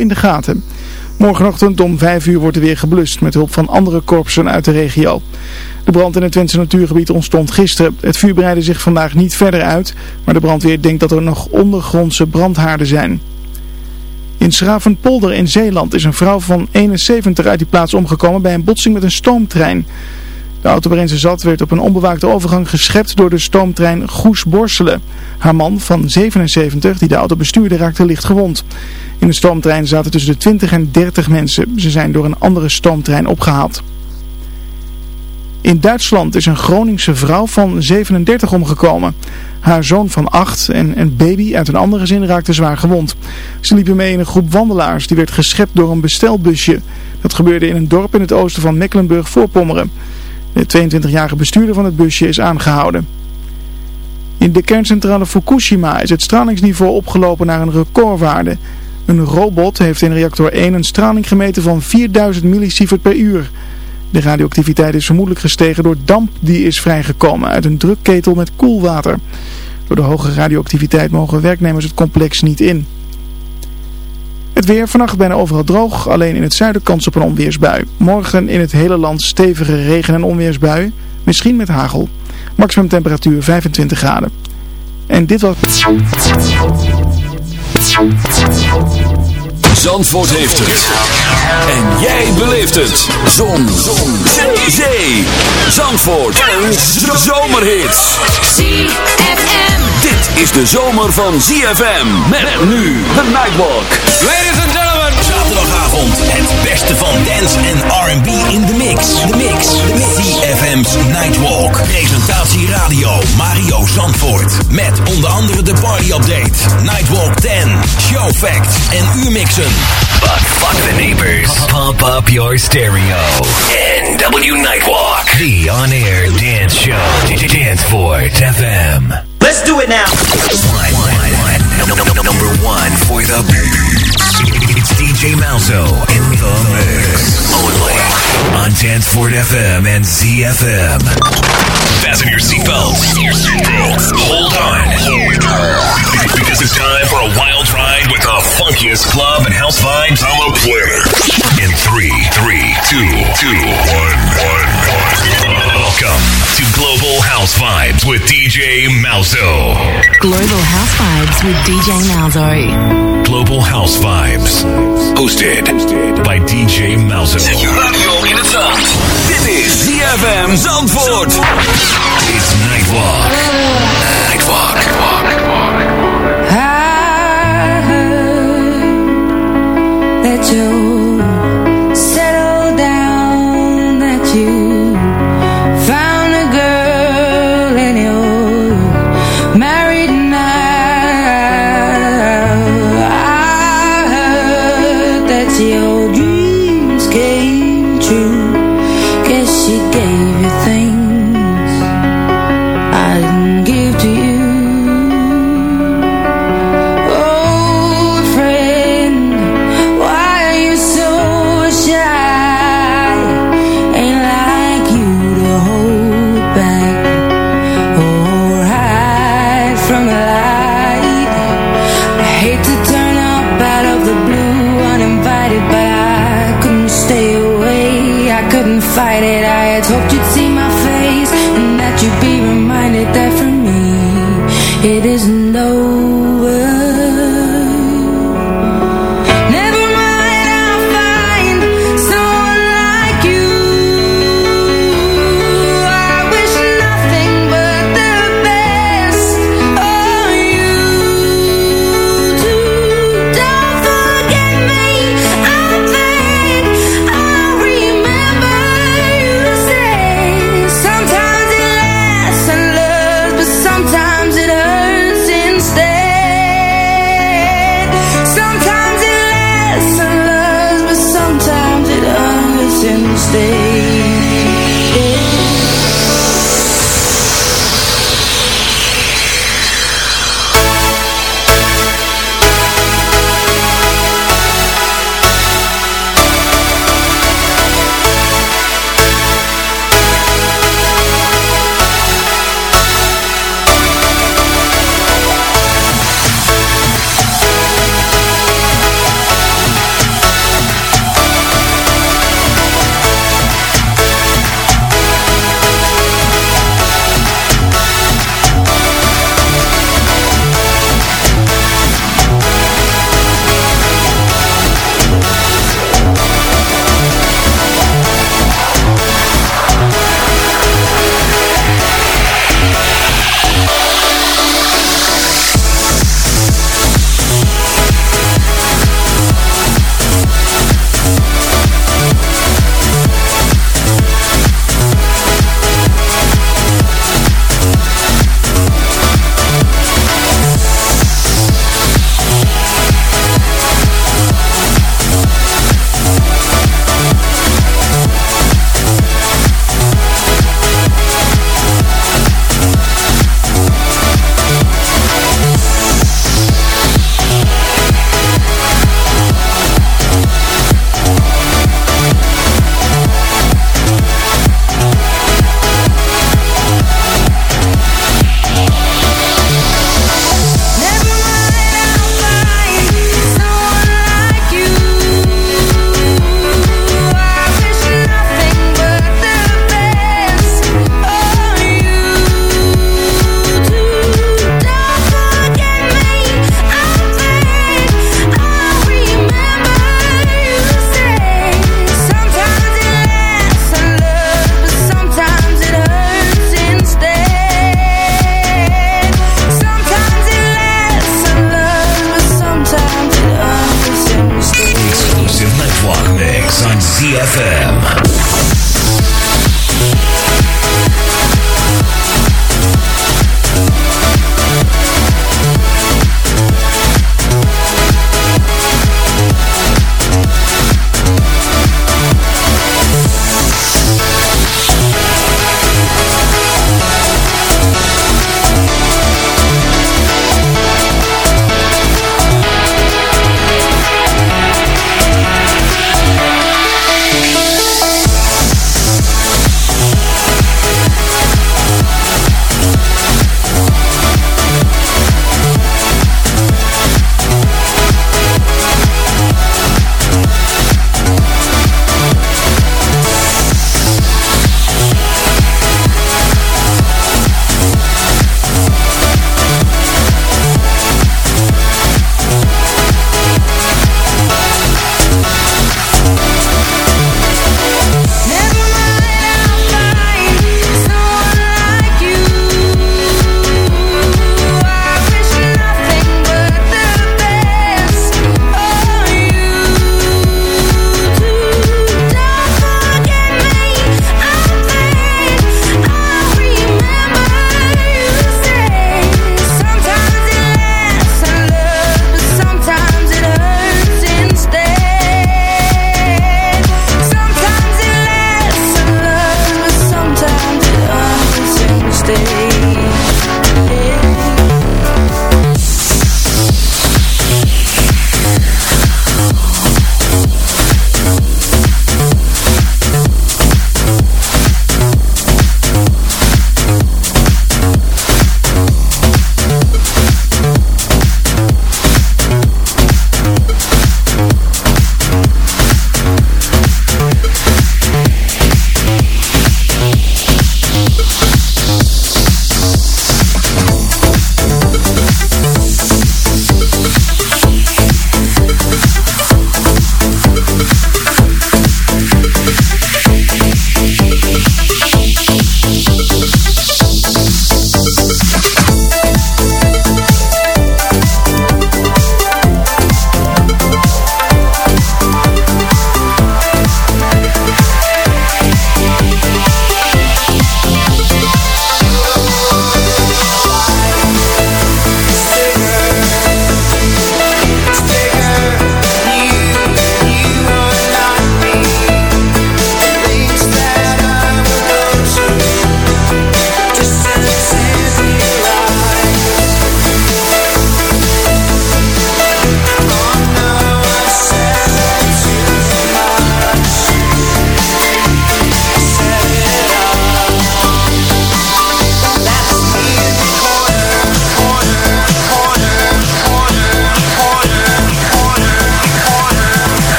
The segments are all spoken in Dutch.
in de gaten. Morgenochtend om 5 uur wordt er weer geblust met hulp van andere korpsen uit de regio. De brand in het Twentse natuurgebied ontstond gisteren. Het vuur breidde zich vandaag niet verder uit, maar de brandweer denkt dat er nog ondergrondse brandhaarden zijn. In Schravenpolder in Zeeland is een vrouw van 71 uit die plaats omgekomen bij een botsing met een stoomtrein. De auto waarin ze zat werd op een onbewaakte overgang geschept door de stoomtrein Goes Borselen. Haar man van 77, die de auto bestuurde, raakte licht gewond. In de stoomtrein zaten tussen de 20 en 30 mensen. Ze zijn door een andere stoomtrein opgehaald. In Duitsland is een Groningse vrouw van 37 omgekomen. Haar zoon van 8 en een baby uit een andere gezin raakten zwaar gewond. Ze liepen mee in een groep wandelaars die werd geschept door een bestelbusje. Dat gebeurde in een dorp in het oosten van Mecklenburg-Voorpommeren. De 22-jarige bestuurder van het busje is aangehouden. In de kerncentrale Fukushima is het stralingsniveau opgelopen naar een recordwaarde. Een robot heeft in reactor 1 een straling gemeten van 4000 millisievert per uur. De radioactiviteit is vermoedelijk gestegen door damp die is vrijgekomen uit een drukketel met koelwater. Door de hoge radioactiviteit mogen werknemers het complex niet in. Het weer vannacht bijna overal droog, alleen in het zuiden kans op een onweersbui. Morgen in het hele land stevige regen- en onweersbui, misschien met hagel. Maximum temperatuur 25 graden. En dit was... Zandvoort heeft het. En jij beleeft het. Zon. Zon. Zee. Zandvoort. Een zomerhit. ZFM. Dit is de zomer van ZFM. Met nu de Nightwalk. Ladies and gentlemen. Zaterdagavond het beste van dance en R&B in de mix. De mix. De mix. ZFM's Nightwalk. Presentatie radio Mario Zandvoort. Met onder andere de party update. Nightwalk 10. Show facts en U-mixen. But fuck the neighbors. Pump up your stereo. NW Nightwalk. The on-air dance show. Danceport FM. Let's do it now. One, one, one. Number one for the beats. It's DJ Malzo in the mix. Only on Danceport FM and ZFM. Fasten your seatbelts. Hold on. Because it's time for a wild ride with the funkiest club and house vibes on the planet. In three, three, two, two, one, one, one. Welcome to Global House Vibes with DJ Malzo. Global House Vibes with DJ Malzo. Global House Vibes. Hosted by DJ Malzo. Zet je radio in het zand. Dit is ZFM Zandvoort. It's Nightwalk. Nightwalk. Nightwalk. Nightwalk. fight it. I had hoped you'd see.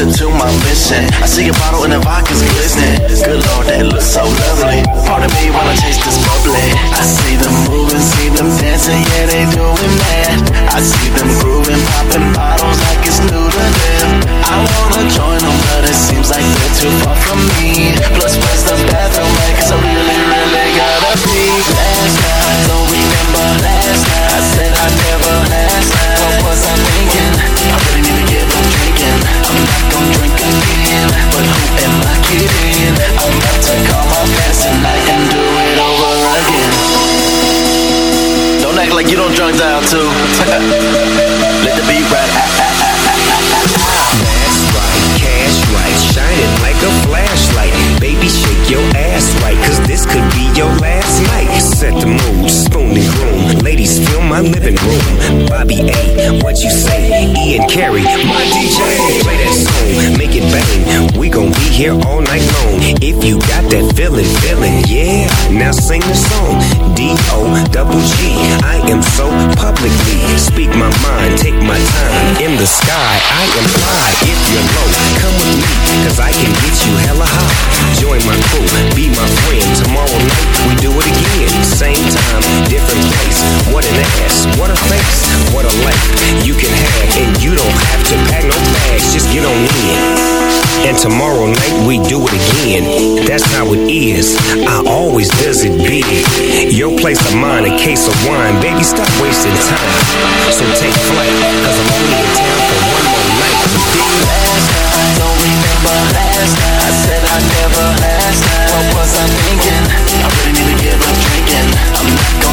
Proceed to my mission. I see a bottle and the vodka's glistening. Good lord, that looks so lovely. Pardon me while I taste this bubbly. I see them moving, see them dancing, yeah, they doing that. I see them grooving, popping bottles like it's new to them. I wanna join them, but it seems like they're too far from me. Plus, where's the bathroom at? 'Cause I really, really gotta be. Last night, don't remember last night. Am kidding? I'm to call my do it over again. Don't act like you don't drunk too. Let the beat ride. That's right, cash right, shining like a flashlight. Baby, your ass right, cause this could be your last night. Set the mood, spoon and groom. Ladies, fill my living room. Bobby A, what you say? Ian Carey, my DJ. Play that song, make it bang. We gon' be here all night long. If you got that feeling, feeling, yeah. Now sing the song. D O double G. I am so publicly. Speak my mind, take my time. In the sky, I am fly. If you're low, come with me, cause I can get you hella high. Join my crew, be my friend. Tomorrow night, we do it again. Same time, different place. What an ass, what a face, what a life you can have. And you don't have to pack no bags, just get on in. And tomorrow night we do it again. That's how it is. I always does it big. Your place of mine, a case of wine. Baby, stop wasting time. So take flight, cause I'm only in town for one more night. Last night, don't remember I said I never last. What was I thinking? I really need to give up drinking. I'm not gonna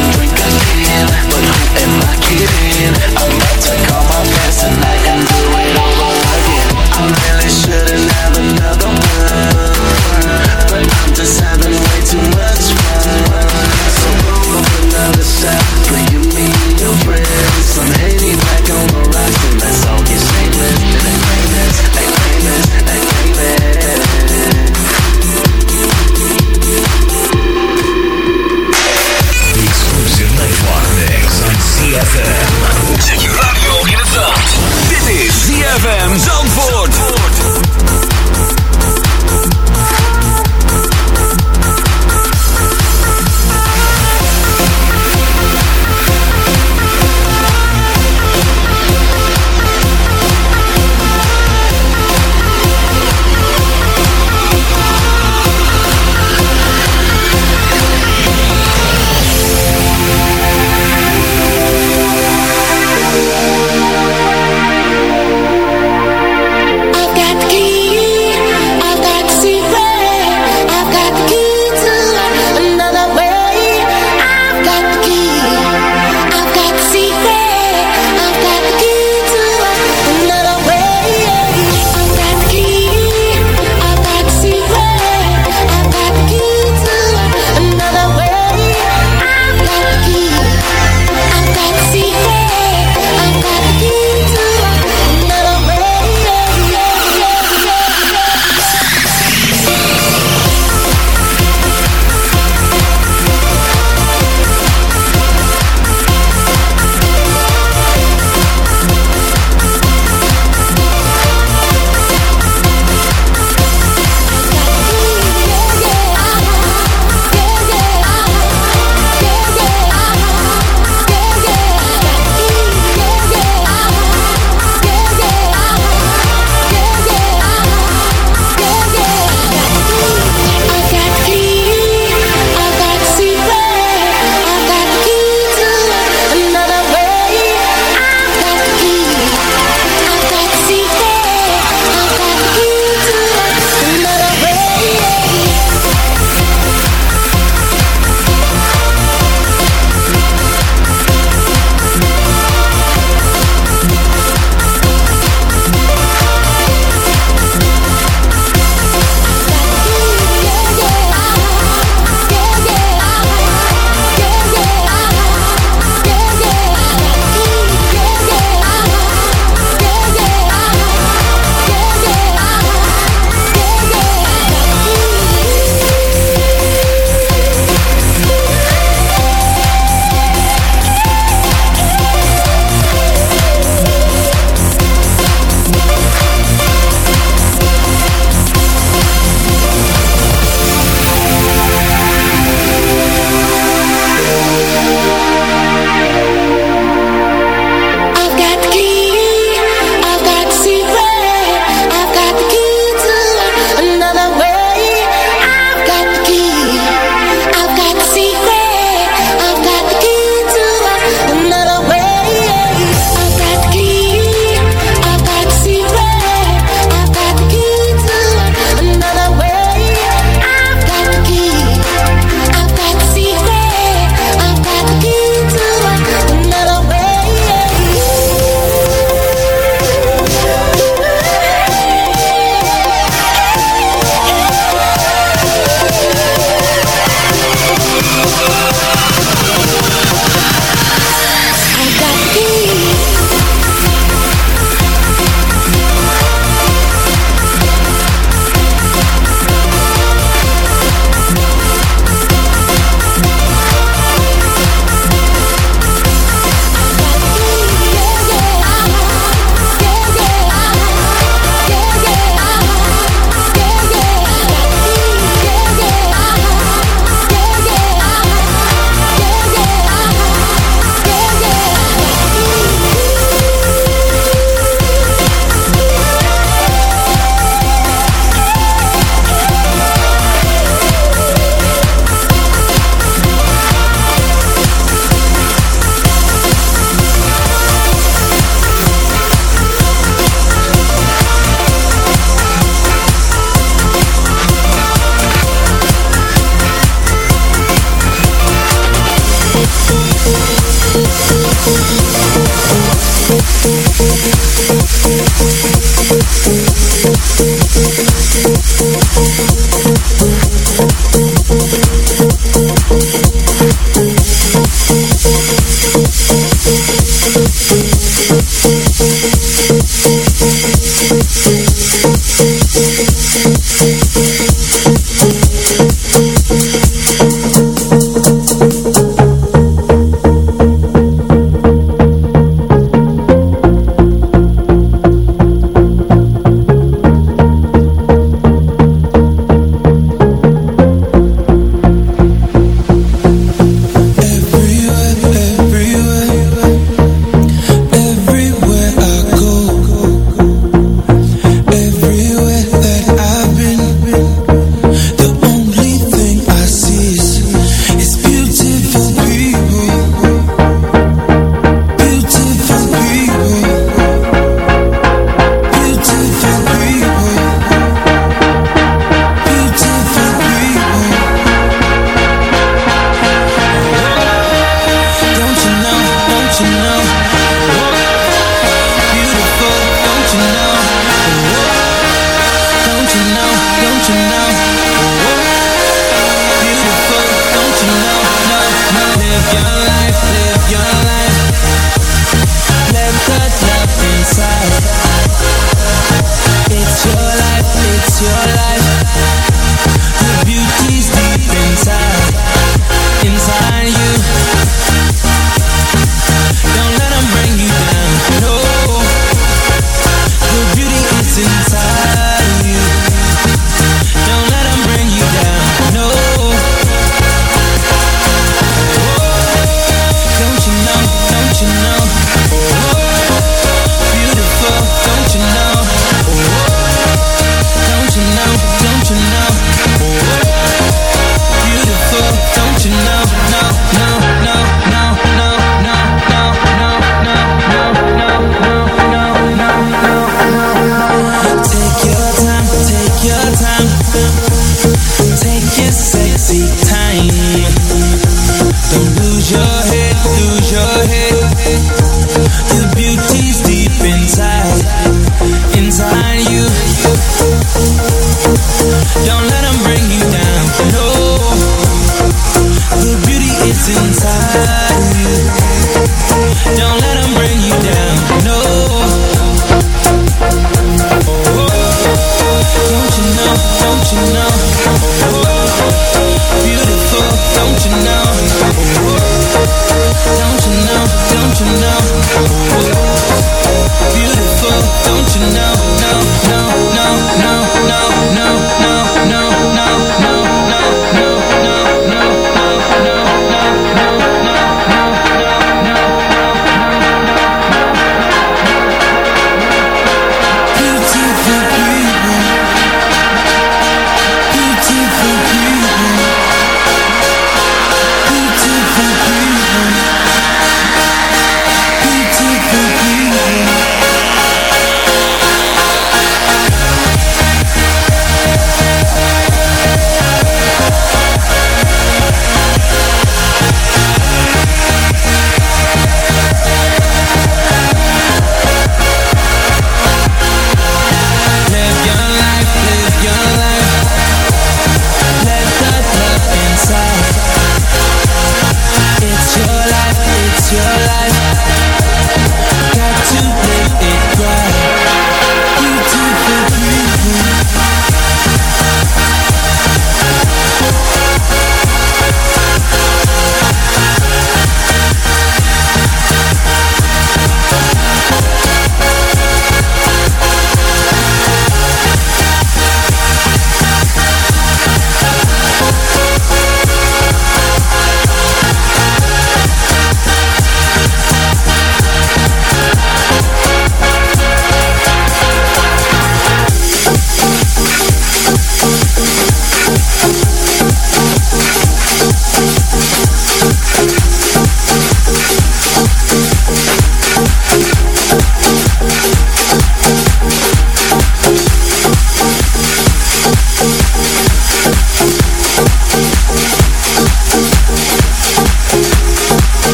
your head, lose your head.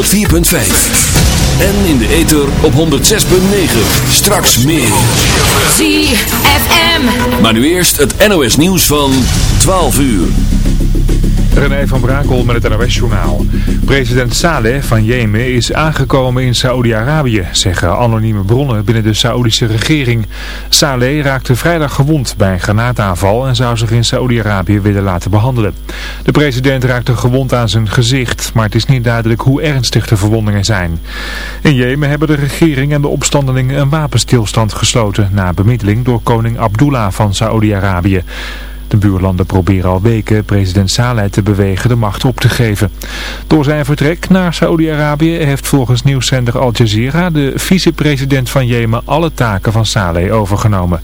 104.5. En in de ether op 106.9. Straks meer. ZFM. Maar nu eerst het NOS nieuws van 12 uur. René van Brakel met het NOS-journaal. President Saleh van Jemen is aangekomen in Saoedi-Arabië, zeggen anonieme bronnen binnen de Saoedische regering. Saleh raakte vrijdag gewond bij een granaataanval en zou zich in Saoedi-Arabië willen laten behandelen. De president raakte gewond aan zijn gezicht, maar het is niet duidelijk hoe ernstig de verwondingen zijn. In Jemen hebben de regering en de opstandelingen een wapenstilstand gesloten na bemiddeling door koning Abdullah van Saoedi-Arabië. De buurlanden proberen al weken president Saleh te bewegen de macht op te geven. Door zijn vertrek naar Saoedi-Arabië heeft volgens nieuwszender Al Jazeera de vicepresident van Jemen alle taken van Saleh overgenomen.